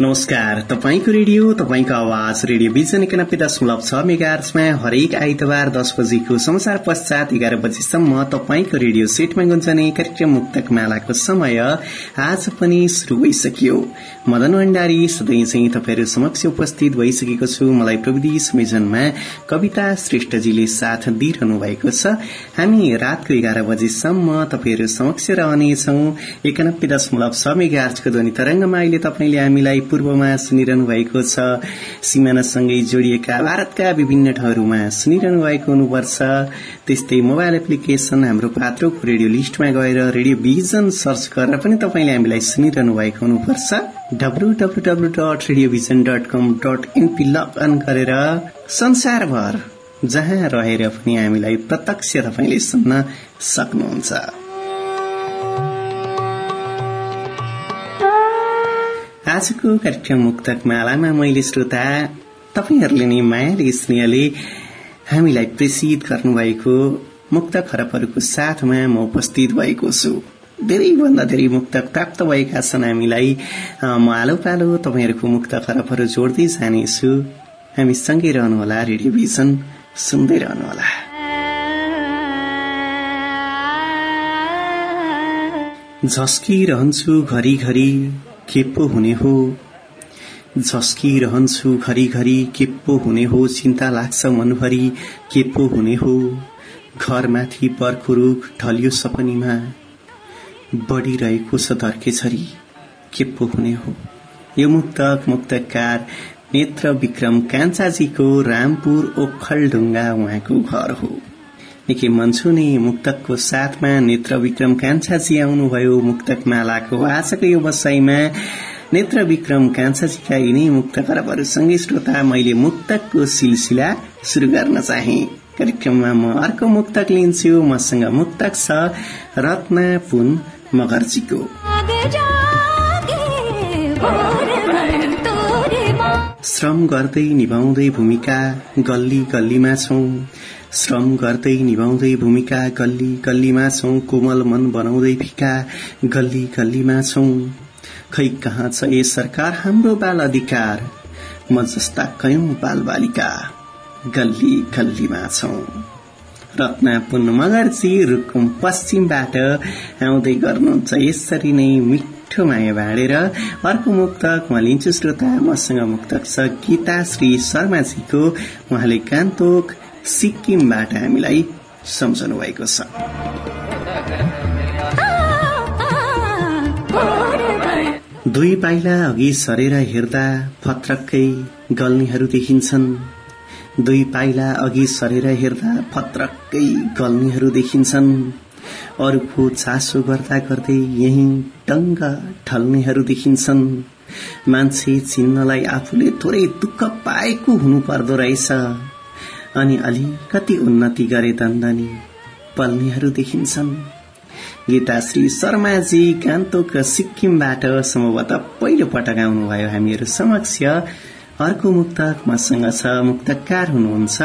नमस्कार तपाईँको रेडियो तपाईँको आवाज रेडियो विजन एकानब्बे दशमलव छ मेगार्समा हरेक आइतबार दस बजीको समाचार पश्चात एघार बजीसम्म तपाईँको रेडियो सेटमा गुन्जने कार्यक्रम मुक्तक मालाको समय आज पनि शुरू भइसक्यो। मदन भण्डारी सधैँ तपाईँहरू समक्ष उपस्थित भइसकेको छु। मलाई प्रविधि संयोजनमा कविता श्रेष्ठजीले साथ दिइरहनु भएको छ। हामी रातको एघार बजीसम्म तपाईँहरू समक्ष रहनेछौ। एकानब्बे दशमलव छ मेगार्सको ध्वनि तरंगमा अहिले तपाईँले हामीलाई पूर्वमा सुनिरहनु भएको छ। सिमानासँगै जोडिएका भारतका विभिन्न ठाउँहरूमा सुनिरहनु भएको हुनुपर्छ। त्यस्तै मोबाइल एप्लिकेशन हाम्रो पात्रोको रेडियो लिस्टमा गएर रेडियो भिजन सर्च गरेर पनि तपाईँले हामीलाई सुनिरहनु भएको हुनुपर्छ। डट लगअन गरेर संसारभर जहाँ रहेर पनि हामीलाई प्रत्यक्ष तपाईँले सुन्न सक्नुहुन्छ। आजको कार्यक्रम मुक्तक मालामा मैले श्रोता तपाईँहरूले नै मायाले स्नेहले हामीलाई प्रेसित गर्नुभएको मुक्त खरबहरूको साथमा म उपस्थित भएको छु। धेरैभन्दा धेरै मुक्त प्राप्त भएका छन् हामीलाई। म आलो पालो तपाईँहरूको मुक्त खरबहरू जोड्दै जानेछु। हामी सँगै रहनुहोला रेडियो भिजन सुन्दै रहनुहोला। झस्किरहन्छु घरिघरि। के हुने हो। झस्किरहन्छु घरिघरि के पो हुने हो चिन्ता लाग्छ मनभरि के पो हुने हो। घरमाथि पर्खु रुख ढलियो सपनीमा बढ़िरहेको छ धर्के छरी के पो हुने हो। यो मुक्तक मुक्तकार नेत्र विक्रम कान्छाजीको रामपुर ओखलढुङ्गा उहाँको घर हो। निकै मन्छुने मुक्तकको साथमा नेत्र विक्रम कान्छाजी आउनुभयो मुक्तक मालाको आजको यो बसाईमा नेत्र विक्रम कान्छाजीका यिनै मुक्त खरबहरूसँगै श्रोता मैले मुक्तकको सिलसिला शुरू गर्न चाहे। कार्यक्रममा म अर्को मुक्तक लिन्छु मसँग मुक्तक छ रत्ना पुन मगर्जीको। श्रम गर्दै निभाउँदै भूमिका गल्ली गल्लीमा छौं। श्रम गर्दै निभाउँदै भूमिका गल्ली गल्लीमा छौं कोमल मन बनाउँदै फिका गल्ली गल्लीमा छौं। खै कहाँ छ ए सरकार हाम्रो बाल अधिकार म जस्ता कयौं बाल बालिका गल्ली गल्लीमा छौं। रत्ना पुन मगर्जी रुकुम पश्चिमबाट आउँदै गर्नुहुन्छ यसरी नै मिठो माया बाँडेर अर्को मुक्तक म लिन्छु श्रोता मसँग मुक्तक छ गीता श्री शर्माजीको उहाँले गान्तोक सिक्किमबाट हामीलाई सम्झनु भएको छ। दुई पाइला अघि सरेर हेर्दा फत्रक्कै गल्नेहरू देखिन्छन्। दुई पाइला अघि सरेर हेर्दा फत्रक्कै गल्नेहरू देखिन्छन्। अरूको चासो गर्दा गर्दै यही टङ्ग ढल्नेहरू देखिन्छन्। मान्छे चिन्नलाई आफूले थोरै दुःख पाएको हुनु पर्दो रहेछ। अनि अलिकति उन्नति गरे दन्दनी पल्नेहरू देखिन्छन्। गीताश्री शर्माजी गान्तोक सिक्किमबाट सम्भवतः पहिलो पटक आउनुभयो। हामीहरू समक्ष अर्को मुक्तक मसँग छ मुक्तकार हुनुहुन्छ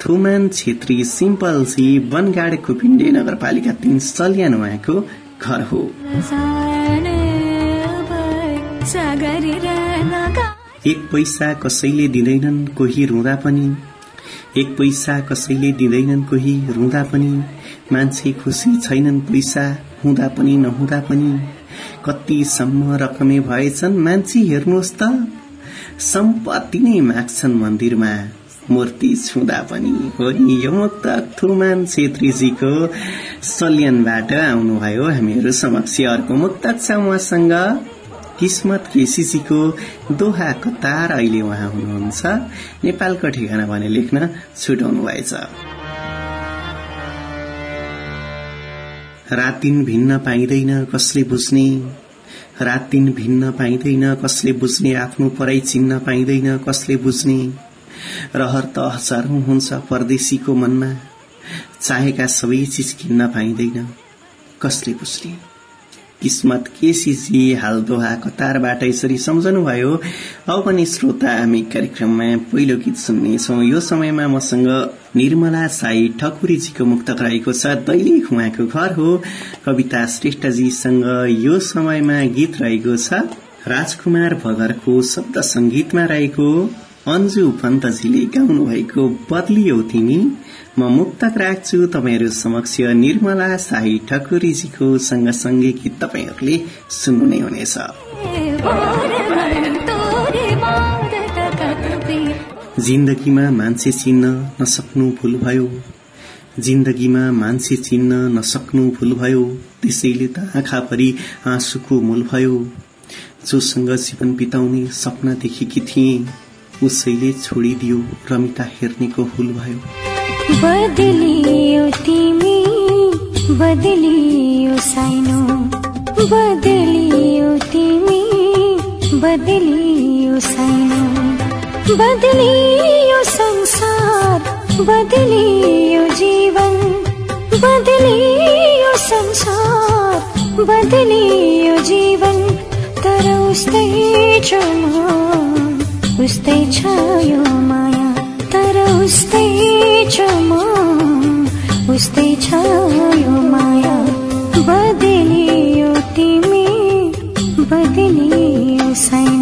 थुमान छेत्री सिम्पलजी वनगाड कुपिण्डे नगरपालिका तीन सल्यान उहाँको घर हो। एक पैसा कसैले दिँदैनन् कोही रुँदा पनि। एक पैसा कसैले दिँदैनन् कोही रुँदा पनि। मान्छे खुसी छैनन् पैसा हुँदा पनि नहुँदा पनि। कतिसम्म रकमे भएछन् मान्छे हेर्नुहोस् त। सम्पत्ति नै माग्छन् मन्दिरमा। मूर्ति छुँदा पनि हो नि यो मुक्त थुमान छेत्रीजीको सल्यानबाट आउनुभयो हामीहरू समक्ष। अर्को मुक्तक छ उहाँसँग। किस्मत केसीजीको दोहा कतार अहिले उहाँ हुनुहुन्छ। नेपालको ठेगाना भने लेख्न छुटाउनु भएछ। रात दिन भिन्न पाइँदैन कसले बुझ्ने। रात दिन भिन्न पाइँदैन कसले बुझ्ने। आफ्नो पराई चिन्न पाइँदैन कसले बुझ्ने। रहर त हजारौं हुन्छ परदेशीको मनमा। चाहेका सबै चिज किन्न पाइँदैन। कसले बुझ्ने? किस्मत केसीजी हाल दोहा कतारबाट यसरी सम्झनुभयो। अब पनि श्रोता हामी कार्यक्रममा पहिलो गीत सुन्नेछौ। यो समयमा मसँग निर्मला साई ठकुरीजीको मुक्तक रहेको छ। दैनिक उहाँको घर हो। कविता श्रेष्ठजीसँग यो समयमा गीत रहेको छ। राजकुमार भगरको शब्द संगीतमा रहेको अन्जु पन्तजीले गाउनु भएको बदलियो तिमी। म मुक्तक राख्छु तपाईँहरू समक्ष निर्मला साई ठकुरीजीको सँगसँगै गीत तपाईँहरूले सुन्नु नै हुनेछ। जिन्दगीमा मान्छे चिन्न नसक्नु भूल भयो। जिन्दगीमा मान्छे चिन्न नसक्नु भूल भयो। त्यसैले त आँखाभरि आँसुको मूल भयो। जोसँग जीवन बिताउने सपना देखेकी थिए। उसैले छोडिदियो रमिता हेर्नेको हुल भयो। बदलियो तिमी बदलियो साइनो। बदलियो तिमी बदलियो साइनो। बदलियो संसार बदलियो जीवन। बदलियो संसार बदलियो जीवन। तर उस्तै छ उस्तै छ यो माया। तर उस्तै छ म उस्तै छ यो माया। बदलियो तिमी बदलियो छैन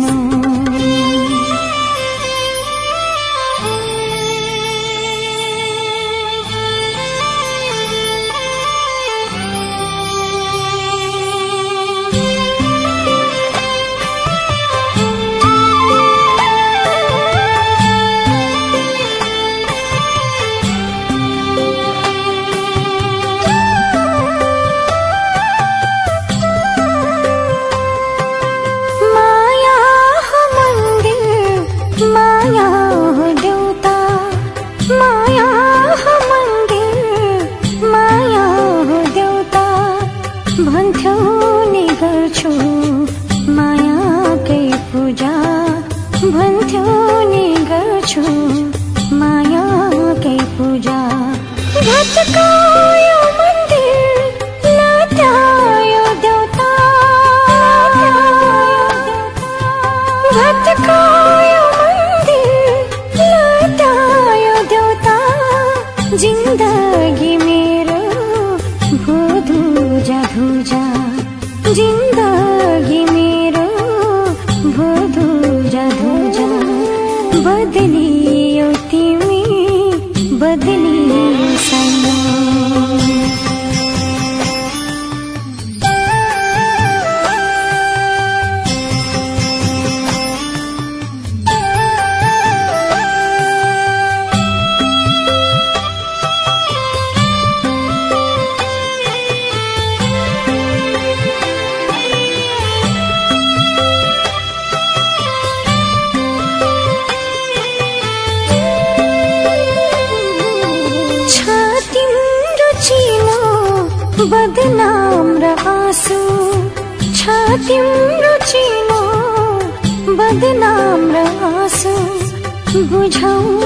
不愁。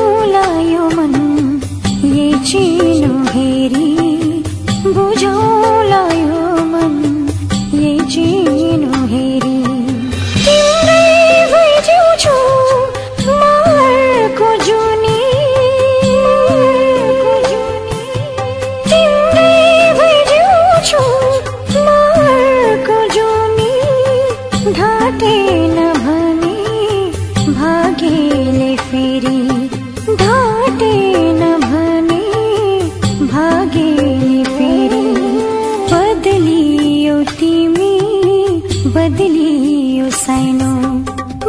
साइनो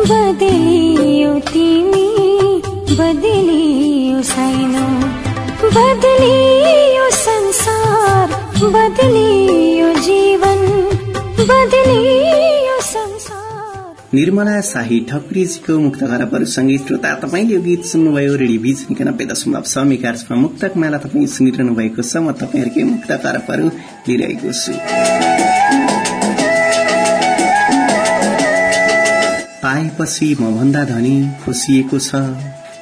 बदलियो तिमी बदलियो साइनो बदलियो संसार बदलियो जीवन बदलियो संसार। निर्मला शाही ठकुरीजीको मुक्त खराबहरूसँगै श्रोता तपाईँले यो गीत सुन्नुभयो रेडिभिजन एकानब्बे दशमलव छ मेगार्समा मुक्तक माला तपाईँ सुनिरहनु भएको छ म तपाईँहरूकै मुक्त खराबहरू लिइरहेको छु। पाएपछि म भन्दा धनी खुसिएको छ।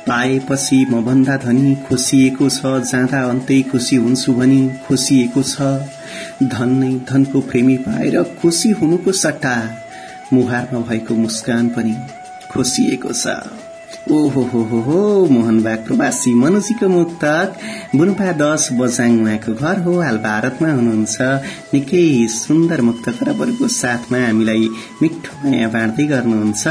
पाएपछि म भन्दा धनी खुसिएको छ। जाँदा अन्तै खुसी हुन्छु भनी खुसिएको छ। धन नै धनको प्रेमी पाएर खुसी हुनुको सट्टा। मुहारमा भएको मुस्कान पनि खुसिएको छ। ओहो हो हो हो मोहन बाग प्रवासी मनोजीको मुक्तक। बुनुपा दश बजाङ उहाँको घर हो हाल भारतमा हुनुहुन्छ। निकै सुन्दर मुक्त खराबहरूको साथमा हामीलाई मिठो माया बाँड्दै गर्नुहुन्छ।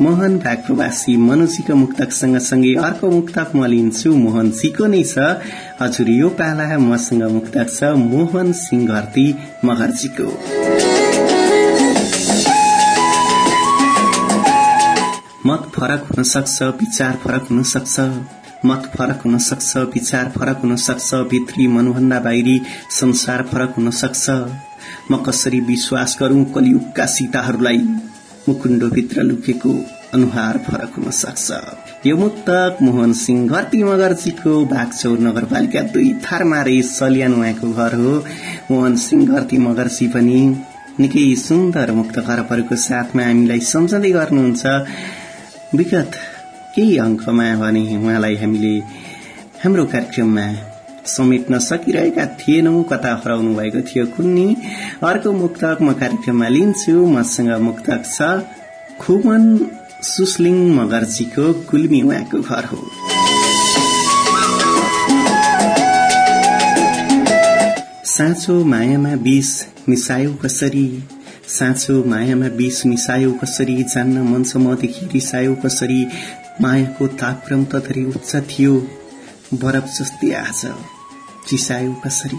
मोहन भाग प्रवासी मनोजीको मुक्तक सँगसँगै अर्को मुक्तक म लिन्छु। मोहनजीको नै छ। हजुर यो पाला मसँग मुक्तक छ। मोहन सिंह घरती मगर्जीको मत फरक हुन सक्छ विचार फरक हुन सक्छ मत फरक हुन सक्छ विचार फरक हुन सक्छ भित्री मनभन्दा बाहिरी संसार फरक हुन सक्छ म कसरी विश्वास गरौं कलियुगका सीताहरूलाई? मुकुण्डोभित्र लुकेको अनुहार फरक हुन सक्छ यो मुक्तक मोहन सिंह घरती मगर्जीको बागचौर नगरपालिका दुई थारमारे सलियान उहाँको घर हो। मोहन सिंह घरती मगर्जी पनि निकै सुन्दर मुक्त खरबहरूको साथमा हामीलाई सम्झँदै गर्नुहुन्छ। विगत केही अङ्कमा भने उहाँलाई हामीले हाम्रो कार्यक्रममा समेट्न सकिरहेका थिएनौं कता हराउनु भएको थियो कुन्नी। अर्को मुक्तक म कार्यक्रममा लिन्छु। मसँग मुक्तक छ खुमन सुस्लिङ मगर्जीको गुल्मी उहाँको घर हो। साँचो मायामा विष मिसायो कसरी? साँचो मायामा विष मिसायो कसरी जान्न मन छ मदेखि रिसायो कसरी मायाको तापक्रम त धेरै उच्च थियो। बरफ जस्तै आज चिसायो कसरी?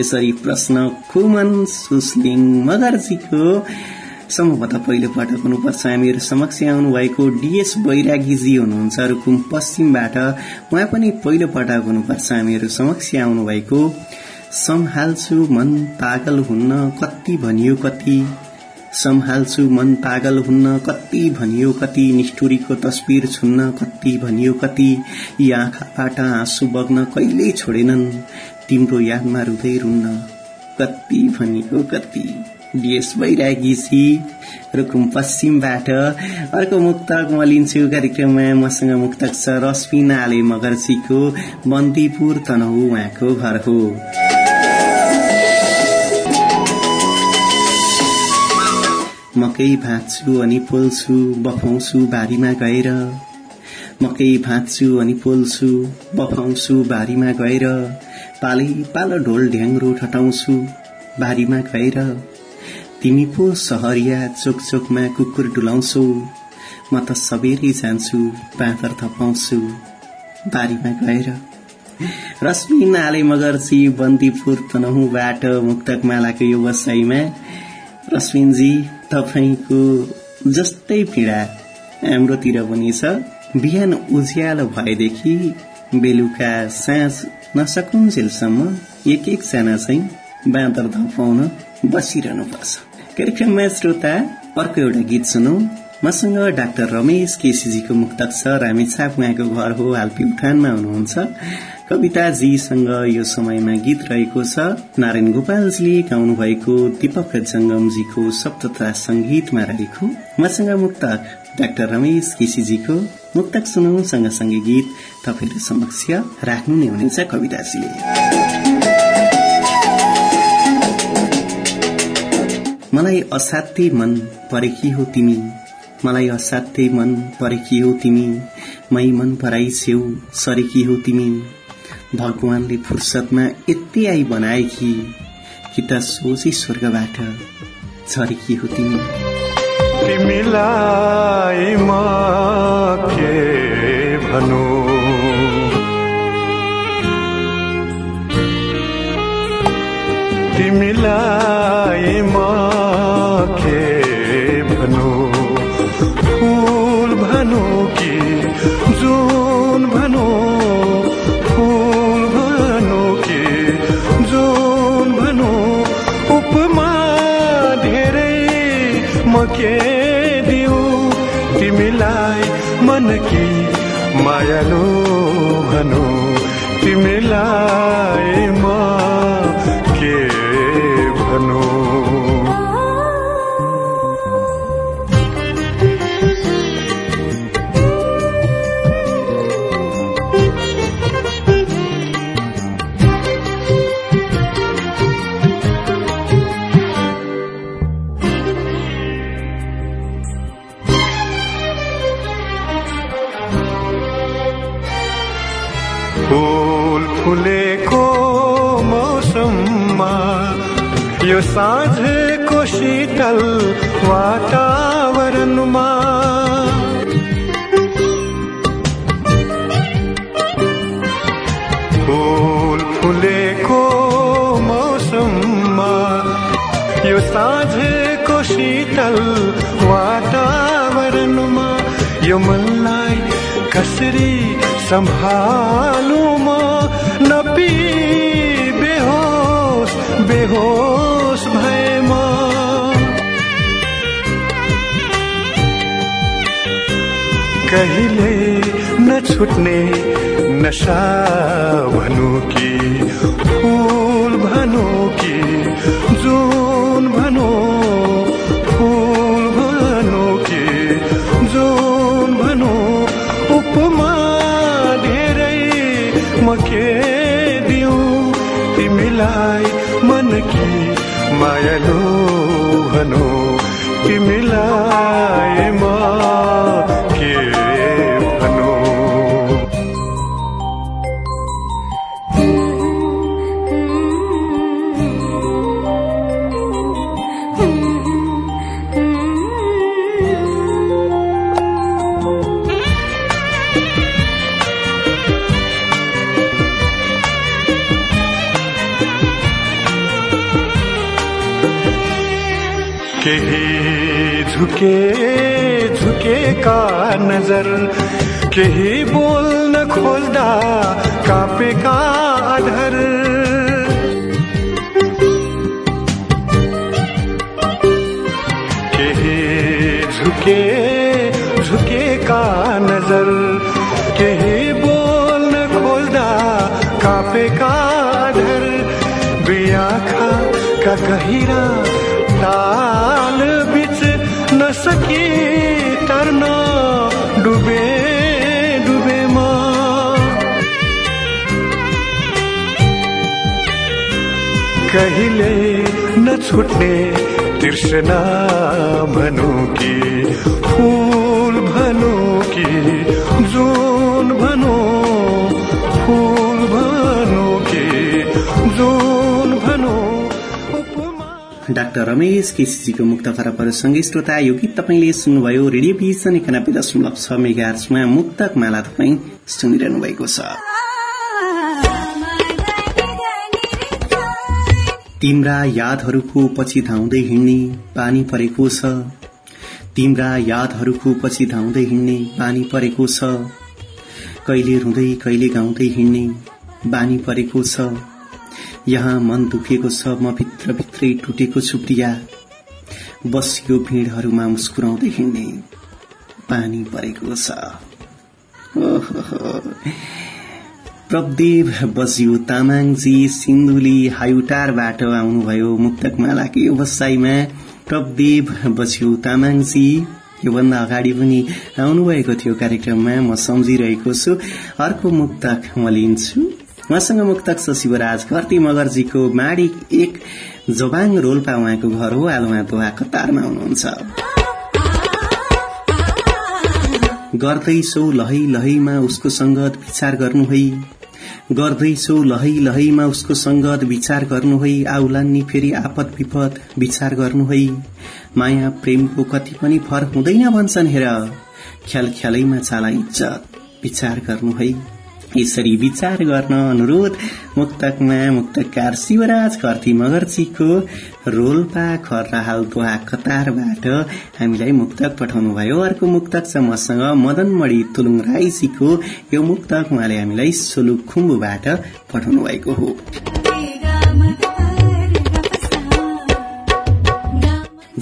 यसरी प्रश्न खुमन सुस्लिङ मगर्जीको सम्भवतः पहिलो पटक हुनुपर्छ। हामीहरू समक्ष आउनु भएको डीएस बैरागीजी हुनुहुन्छ रुकुम पश्चिमबाट। उहाँ पनि पहिलो पटक हुनुपर्छ। हामीहरू समक्ष आउनु भएको सम्हाल्छु मन पागल हुन्न कति भनियो कति। सम्हाल्छु मन पागल हुन्न कति भनियो कति। निष्ठुरीको तस्बिर छुन्न कति भनियो कति। यी आँखाबाट आँसु बग्न कहिल्यै छोडेनन्। तिम्रो यादमा रुँदै रुन्न कति भनियो कति। डिएस बैरागीसी रुकुम पश्चिमबाट अर्को मुक्तक म लिन्छु कार्यक्रममा। मसँग मुक्तक छ रश्मिना आले मगर्जीको बन्दीपुर तनहु उहाँको घर हो। मकै भाँच्छु अनि पोल्छु बफाउँछु बारीमा गएर। मकै भाँच्छु अनि पोल्छु बफाउँछु बारीमा गएर। पालै पालो ढोल ढ्याङ्ग्रो ठटाउँछु बारीमा गएर। तिमी पो सहरिया चोक चोकमा कुकुर डुलाउँछौ। म त सबेरै जान्छु पाँतर थपाउँछु बारीमा गएर। रश्मि नाले मगर्सी बन्दीपुर तनहुबाट मुक्तक मालाको यो वसाईमा रश्मिनजी तपाईँको जस्तै पीड़ा हाम्रोतिर पनि छ। बिहान उज्यालो भएदेखि बेलुका साँझ नसकुन्जेलसम्म एक एकजना चाहिँ बाँदर धपाउन बसिरहनु पर्छ कार्यक्रममा श्रोता अर्को एउटा गीत सुनौ। मसँग डाक्टर रमेश केसीजीको मुक्तक छ। रामेछाप उहाँको घर हो हाल प्युठानमा हुनुहुन्छ। कविताजीसँग यो समयमा गीत रहेको छ। नारायण गोपालजीले गाउनु भएको दीपक जंगमजीको शब्द तथा संगीतमा रहेको मसँग मुक्तक डाक्टर रमेश केसीजीको मुक्तक सुनौ सँगसँगै गीत तपाईँहरू समक्ष राख्नु नै हुनेछ कविताजीले। मलाई असाध्यै मन परेकी हो तिमी। मलाई असाध्यै मन परेकी हो तिमी। मै मन पराई छेउ सरेकी हो तिमी। भगवानले फुर्सदमा यति आई बनाएकी कि त सोझै स्वर्गबाट झरेकी हो तिमी। के तिमीलाई साँझको शीतल वातावरणमा। फुल फुलेको मौसममा यो साँझको शीतल वातावरणमा यो मनलाई कसरी सम्हालु म नपी बेहोस बेहोस कहिले नछुट्ने नशा भनु कि फुल भनु कि जुन भनु फुल भनु कि जुन भनु उपमा धेरै म के दिउँ तिमीलाई मन कि मायालु भनु तिमीलाई म नजर केही बोल्न खोज्दा कापेका अधर। केही झुके झुकेका नजर केही बोल्न खोज्दा कापेका अधर। दुई आँखा का गहिरा कहिले नछुट्ने तृष्णा भनु कि फूल भनु कि जुन भनु फूल भनु कि जुन भनु। डाक्टर रमेश केसीजीको मुक्त खराबहरूसँगै श्रोता यो गीत तपाईँले सुन्नुभयो रेडियो भिजन एकानब्बे दशमलव छ मेगार्समा मुक्तक माला तपाईँ सुनिरहनु भएको छ। तिम्रा यादहरूको पछि धाउँदै हिँड्ने बानी परेको छ। तिम्रा यादहरूको पछि धाउँदै हिँड्ने बानी परेको छ। कहिले रुँदै कहिले गाउँदै हिँड्ने बानी परेको छ। यहाँ मन दुखेको छ म भित्रभित्रै टुटेको छु प्रिया। बस यो भिडहरूमा मुस्कुराउँदै हिँड्ने पानी परेको छ। ओहो। प्रभदेव बजियो तामाङजी सिन्धुली हायुटारबाट आउनुभयो मुक्तक मालाको व्यवसायमा प्रभदेव बजियो तामाङजी योभन्दा अगाडि पनि आउनुभएको थियो कार्यक्रममा म सम्झिरहेको छु। अर्को मुक्तक म लिन्छु। उहाँसँग मुक्तक छ शिवराज घरती मगर्जीको माडी एक जोबाङ रोल्पा उहाँको घर हो। उहाँ दोहा कतारमा हुनुहुन्छ। गर्दैछौ लहै लहैमा उसको संगत विचार गर्नु है। गर्दैछौ लहै लहैमा उसको संगत विचार गर्नु है। आउलान्नी फेरि आपत विपद विचार गर्नु है। माया प्रेमको कति पनि फरक हुँदैन भन्छन् हेर। ख्याल ख्यालैमा चाला इज्जत विचार गर्नु है। यसरी विचार गर्न अनुरोध मुक्तकमा मुक्तकार शिवराज कर्ती मगर्जीको रोल्पा खर्राहाल दोहा कतारबाट हामीलाई मुक्तक पठाउनु भयो अर्को मुक्तक छ मसँग मदन मणि तुलुङ राईजीको। यो मुक्तक उहाँले हामीलाई सोलुक खुम्बुबाट पठाउनु भएको हो।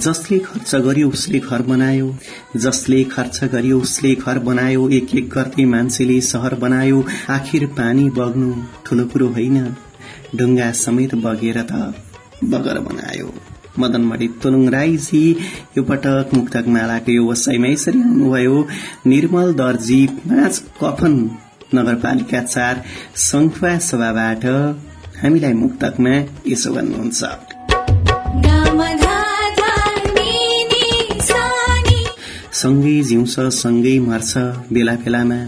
जसले खर्च गर्यो उसले घर बनायो। जसले खर्च गर्यो उसले घर बनायो। एक एक गर्दै मान्छेले सहर बनायो। आखिर पानी बग्नु ठुलो कुरो होइन। ढुङ्गा समेत बगेर त बगर बनायो। मदनमणि तुलुङ राईजी यो पटक मुक्तक मालाको यो वसाईमा यसरी आउनुभयो निर्मल दर्जी पाँच कफन नगरपालिका चार संखुवा सभाबाट हामीलाई मुक्तकमा यसो भन्नुहुन्छ। सँगै जिउँछ सँगै मर्छ बेला बेलामा।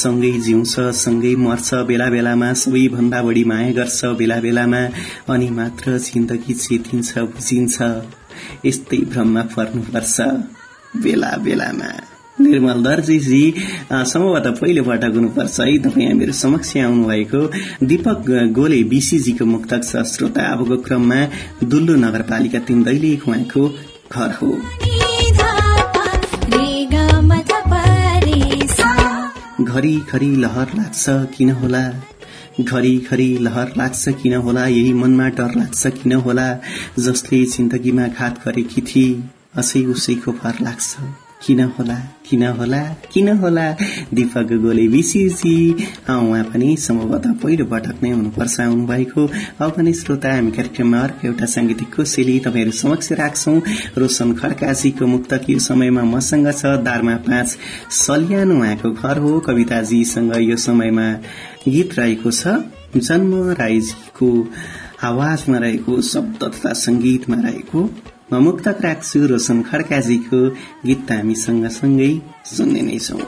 सँगै जिउँछ सँगै मर्छ बेला बेलामा। सबैभन्दा बढी माया गर्छ बेला बेलामा। अनि मात्र जिन्दगी चेतिन्छ बुझिन्छ। यस्तै भ्रममा पर्नुपर्छ बेला बेलामा। निर्मल दर्जीजी सम्भवतः पहिलो पटक हुनुपर्छ है। तपाईँ हामीहरू समक्ष आउनुभएको दीपक गोले बीसीजीको मुक्तक छ श्रोता अबको क्रममा दुल्लु नगरपालिका तीन दैलेख उहाँको घर हो। घरी घरी लहर लाग्छ किन होला? घरी घरी लहर लाग्छ किन होला? यही मनमा डर लाग्छ किन होला? जसले जिन्दगीमा घात गरेकी थिए असै उसैको भर लाग्छ। किन होला? किन होला? किन होला? दीपक गोले विशिषजी उहाँ पनि सम्भवतः पहिलो पटक नै हुनुपर्छ आउनुभएको। अब पनि श्रोता हामी कार्यक्रममा अर्को एउटा सांगीतिक कोसेली तपाईँहरू समक्ष राख्छौ। रोशन खड्काजीको मुक्तक यो समयमा मसँग छ दारमा पाँच। सल्यान उहाँको घर हो कविताजीसँग यो समयमा गीत रहेको छ। जन्म राईजीको आवाजमा रहेको शब्द तथा संगीतमा रहेको म मुक्तक राख्छु रोशन खड्काजीको गीत त हामी सँगसँगै सुन्ने नै छौं।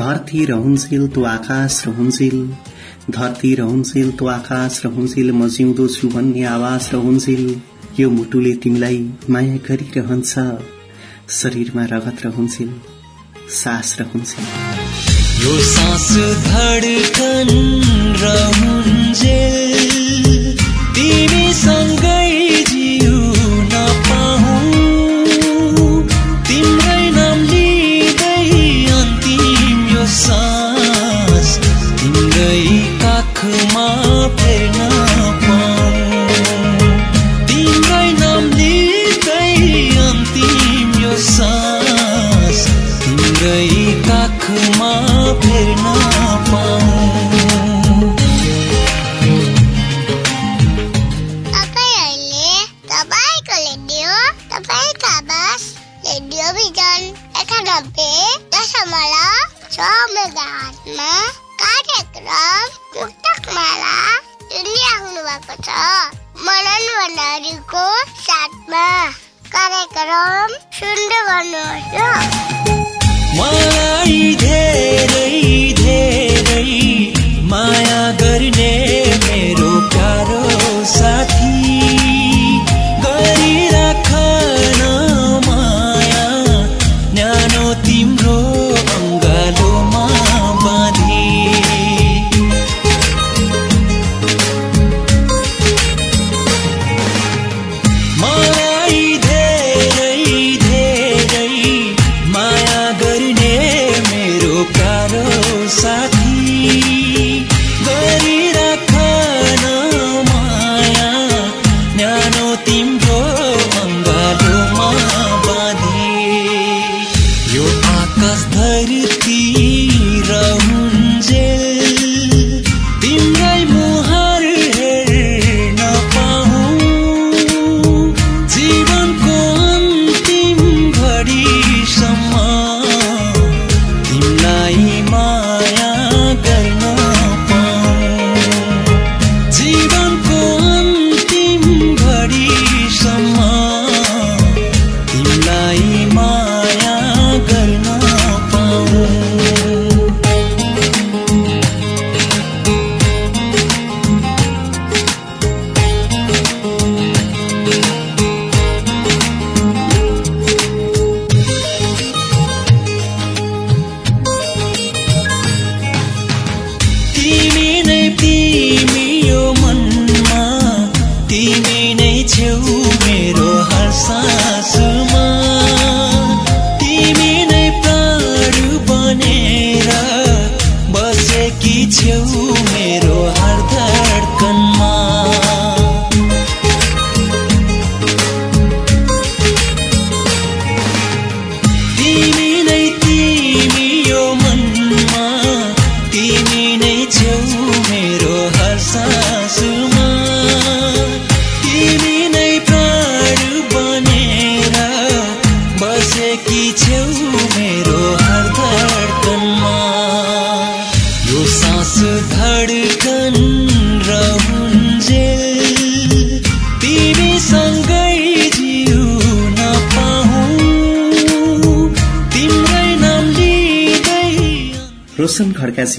धरती रहन्जेल तो आकाश रहन्जेल धरती रहन्जेल तो आकाश रहन्जेल म जिउँदो छु भन्ने आवाज रहन्जेल यो मुटुले तिमीलाई माया गरिरहन्छ शरीरमा रगत रहन्जेल सास रहन्जेल यो सास धडकन रहन्जेल 一米三个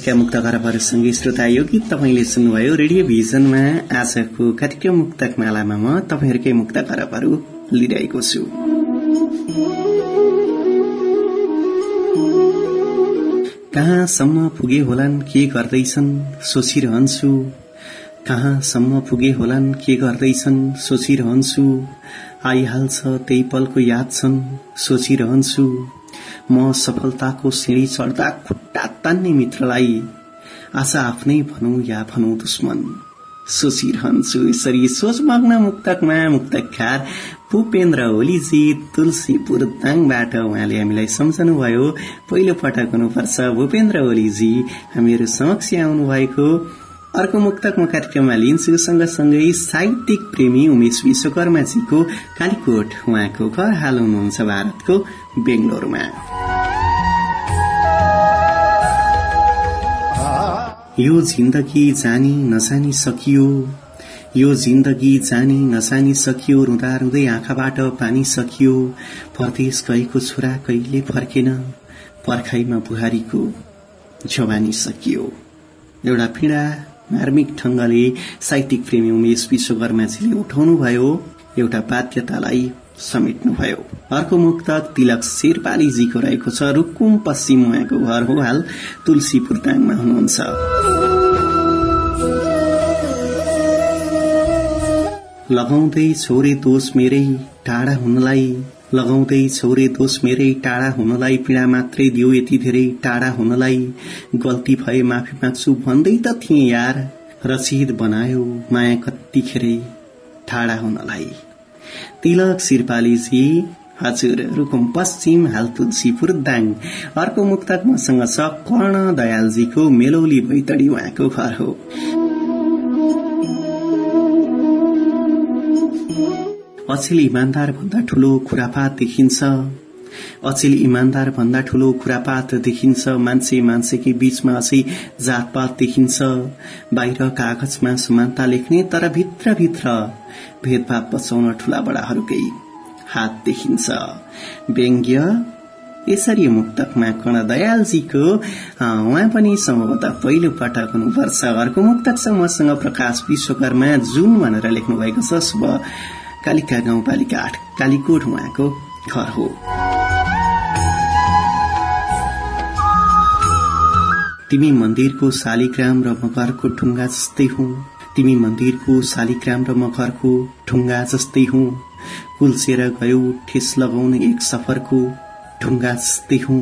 खड्कासीका मुक्त घरहरूसँगै श्रोता यो गीत तपाईँले सुन्नुभयो रेडियो भिजनमा। आजको कार्यक्रम मुक्तक मालामा म तपाईँहरूकै मुक्त घरहरू लिइरहेको छु। कहाँसम्म पुगे होलान् के गर्दैछन् सोचिरहन्छु। कहाँसम्म पुगे होलान् के गर्दैछन् सोचिरहन्छु। आइहाल्छ त्यही पलको याद छन् सोचिरहन्छु। म सफलताको सिँढी चढ्दा खुट्टा तान्ने मित्रलाई आज आफ्नै भनौँ या भनौँ दुश्मन। सोचिरहन्छु यसरी सोचमग्न मुक्तकमा मुक्तकार भूपेन्द्र ओलीजी तुलसीपुर दाङबाट उहाँले हामीलाई सम्झनुभयो। पहिलो पटक हुनुपर्छ भूपेन्द्र ओलीजी। हामीहरू समक्ष आउनु भएको। अर्को मुक्तक म कार्यक्रममा लिन्छु। सँगसँगै साहित्यिक प्रेमी उमेश विश्वकर्माजीको कालीकोट उहाँको घर हाल हुनुहुन्छ भारतको बेंगलोरमा। यो जिन्दगी जानी नजानी सकियो यो जिन्दगी जानी नजानी सकियो रुँदा रुँदै आँखाबाट पानी सकियो परदेश गएको छोरा कहिले फर्केन? पर्खाइमा बुहारीको जवानी सकियो। एउटा पीड़ा मार्मिक ढंगले साहित्यिक प्रेमी उमेश विश्वकर्माजीले उठाउनुभयो। एउटा बाध्यतालाई समेट्नुभयो। अर्को मुक्तक तिलक शेरपालीजीको रहेको छ रुकुम पश्चिम उहाँको घर हो। हाल तुलसीपुर टाङमा हुनुहुन्छ। लगाउँदै छोरे दोष मेरै टाढा हुनलाई लगाउँदै छोरे दोष मेरै टाढा हुनलाई पीड़ा मात्रै दियो यति धेरै टाढा हुनलाई। गल्ती भए माफी माग्छु भन्दै त थिए यार रसिद बनायो माया कतिखेरै टाढा हुनलाई। तिलक शिरपालीजी हजुर रुकुम पश्चिम हाल तुलसीपुर दाङ। अर्को मुक्तक मसँग छ कर्ण दयालजीको मेलौली भैतडी उहाँको घर हो। अचेल इमान्दार भन्दा ठूलो खुरापात देखिन्छ। अचेल इमान्दार भन्दा ठूलो खुरापात देखिन्छ मान्छे मान्छेकै बीचमा अझै जातपात देखिन्छ। बाहिर कागजमा समानता लेख्ने तर भित्रभित्र भेदभाव बचाउन ठूला बडाहरूकै हात देखिन्छ। व्यङ्ग्य यसरी मुक्तकमा कर्ण दयालजीको उहाँ पनि सम्भवतः पहिलो पटक हुनुपर्छ। अर्को मुक्तक छ मसँग प्रकाश विश्वकर्मा जुन भनेर लेख्नु भएको छ। शुभ कालिका गाउँपालिका आठ कालीकोट उहाँको घर हो। तिमी मन्दिरको शालिग्राम र म घरको ढुङ्गा जस्तै हुँ। तिमी मन्दिरको शालिग्राम र म घरको ढुङ्गा जस्तै हुँ। कुल्सेर गयो ठेस लगाउने एक सफरको ढुङ्गा जस्तै हुँ।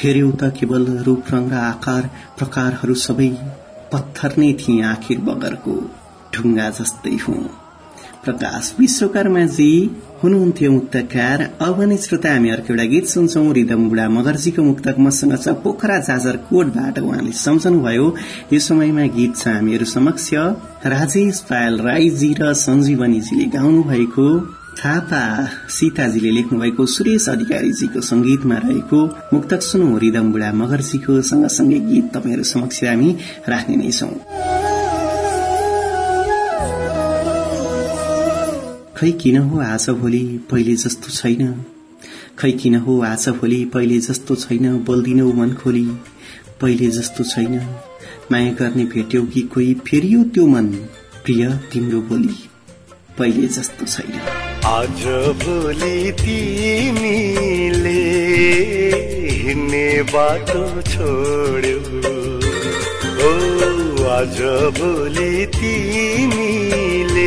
हेर्यौ त केवल रूप रंग र आकार प्रकारहरू सबै। पत्थर नै थिए आखिर बगरको ढुङ्गा जस्तै हुँ। प्रकाश। विश्वकर्माजी हुनुहुन्थ्यो मुक्तकार। अब भने श्रोता हामी अर्को एउटा गीत सुन्छौं। रिदम बुढा मगर्जीको मुक्तक मसँग छ पोखरा जाजर कोटबाट उहाँले सम्झनुभयो। यो समयमा गीत छ हामीहरू समक्ष। राजेश पायल राईजी र सञ्जीवनीजीले गाउनु भएको थापा सीताजीले लेख्नु भएको सुरेश अधिकारीजीको संगीतमा रहेको मुक्तक सुनौ। रिदम बुढा मगर्जीको सँगसँगै गीत तपाईँहरू समक्ष हामी राख्ने नै छौं। खै किन हो आज भोलि पहिले जस्तो छैन? खै किन हो आज भोलि पहिले जस्तो छैन? बोल्दिनौ मन खोली पहिले जस्तो छैन। माया गर्ने भेट्यौ कि कोही फेरियो त्यो मन? प्रिय तिम्रो बोली पहिले जस्तो छैन। आज भोलि तिमीले हिँड्ने बाटो छोड्यो। ओ आज भोलि तिमीले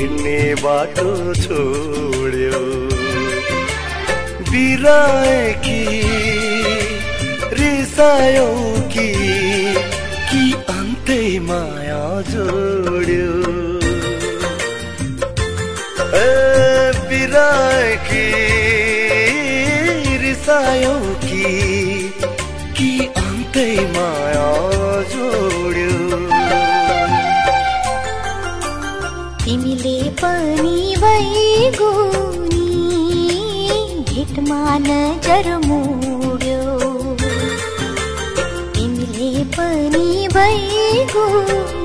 हिँड्ने बाटो छोड्यो। बिराए कि रिसायो कि अन्तै माया जोड्यो। ए बिराए कि रिसायो कि कि अन्तै माया तिमीले पनि भइगो नि भेटमा नजर मोड्यो। तिमीले पनि भइगो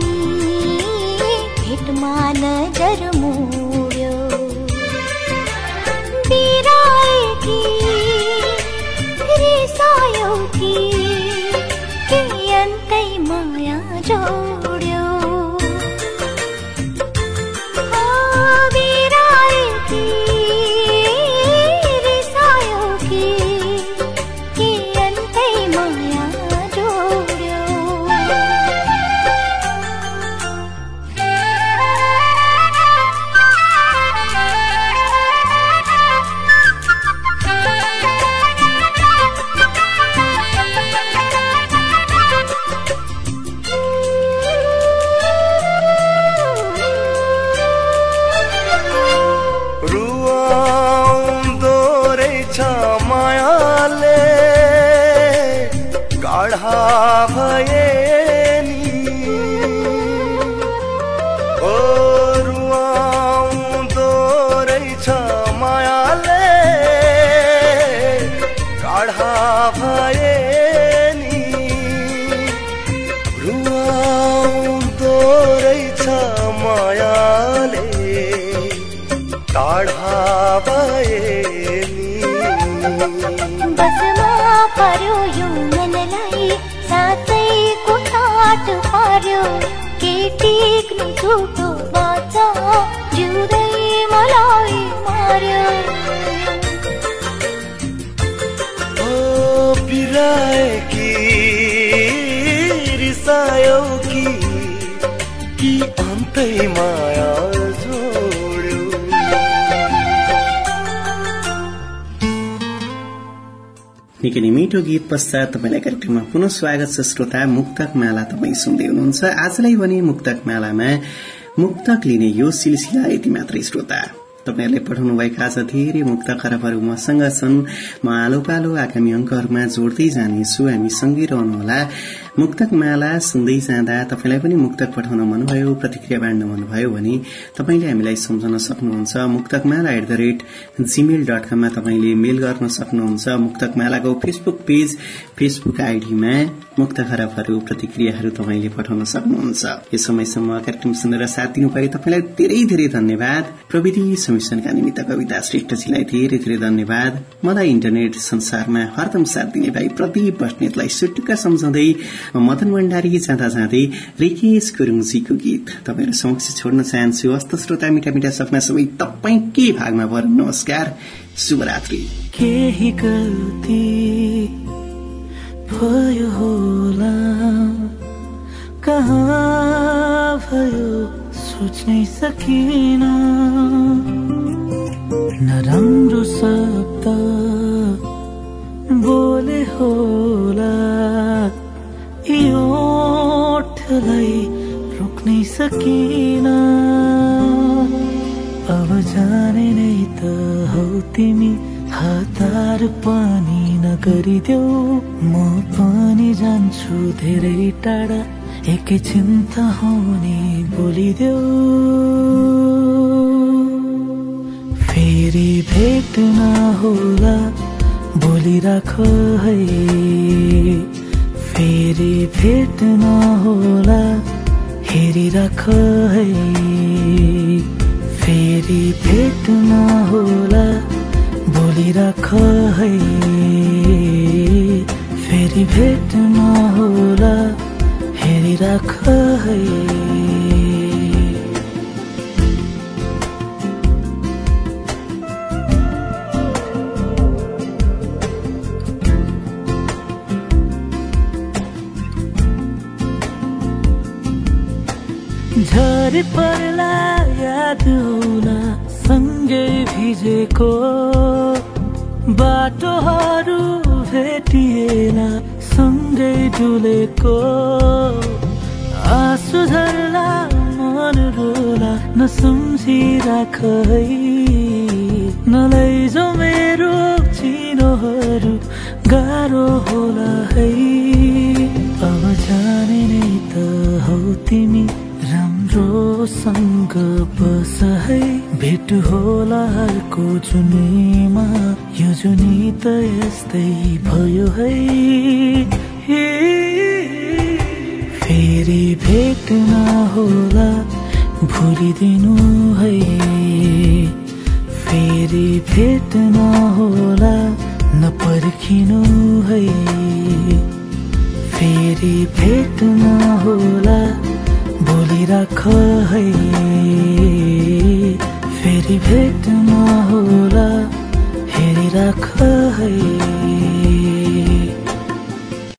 नि भेटमा नजर मोड्यो। बिराएकी रिसायो कि के अन्तै माया जो कि कि कि अन्तै निकै नै मिठो गीत पश्चात तपाईँलाई कार्यक्रममा पुनः स्वागत छ श्रोता मुक्तक माला तपाईँ सुन्दै हुनुहुन्छ। आजलाई भने मुक्तक मालामा मुक्तक लिने यो सिलसिला यति मात्रै श्रोता। तपाईँहरूले पठाउनुभएका आज धेरै मुक्त खराबहरू मसँग छन्। म आलो पालो आगामी अङ्कहरूमा जोड्दै जानेछु। हामी सँगै रहनुहोला। मुक्तक माला सुन्दै जाँदा तपाईँलाई पनि मुक्तक पठाउन मनभयो प्रतिक्रिया बाँड्न मनभयो भने तपाईँले हामीलाई सम्झाउन सक्नुहुन्छ। Muktak Mala at the rate Gmail dot कममा तपाईँले मेल गर्न सक्नुहुन्छ। मुक्तक मालाको फेसबुक पेज फेसबुक आइडीमा मुक्त खराबहरू प्रतिक्रियाहरू तपाईँले पठाउन सक्नुहुन्छ। यो समयसम्म कार्यक्रम सुनेर साथ दिनुभयो। तपाईँलाई धेरै धेरै धन्यवाद। प्रविधि समिशनका निमित्त कविता श्रेष्ठजीलाई धेरै धेरै धन्यवाद। मलाई इन्टरनेट संसारमा हरदम साथ दिने भाइ प्रदीप बस्नेतलाई सुटुक्का सम्झाउँदै मदन भण्डारी जाँदा जाँदै रिकेश गुरुङजीको गीत। तपाईँहरू समक्ष छोड्न चाहन्छु। हस्त श्रोता मिठा मिठा सपना सबै तपाईँकै भागमा भर? नमस्कार। शुभरात्री। केही गल्ती भयो होला। कहाँ भयो सोच्नै सकिन। नराम्रो शब्द बोले होला। यो ओठलाई रोक्नै सकिन। अब जाने नै त हौ तिमी हतार पनि नगरिदेऊ म पनि जान्छु धेरै टाढा एकैछिन त हुने बोलिदेऊ। फेरि भेट नहोला बोलिराख है। फेरि भेट नहोला हेरिराख है। फेरि भेट नहोला बोलिराख है। फेरि भेट नहोला हेरिराख है। झरी पर्ला याद होला सँगै भिजेको। बाटोहरू भेटिएला सँगै डुलेको। आँसु झर्ला मन रोला नसम्झिराख है। नलैजाऊ मेरो चिनोहरू गाह्रो होला है। अब जाने नै त हौ तिमी। राम्रोसँग बस है। भेट होला अर्को जुनीमा यो जुनी त यस्तै भयो है फेरि भेट नहोला भुलिदिनु है। फेरि भेट नहोला नपर्खिनु है। फेरि भेट नहोला बोलिराख है। फेरि भेट नहोला हेरिराख है।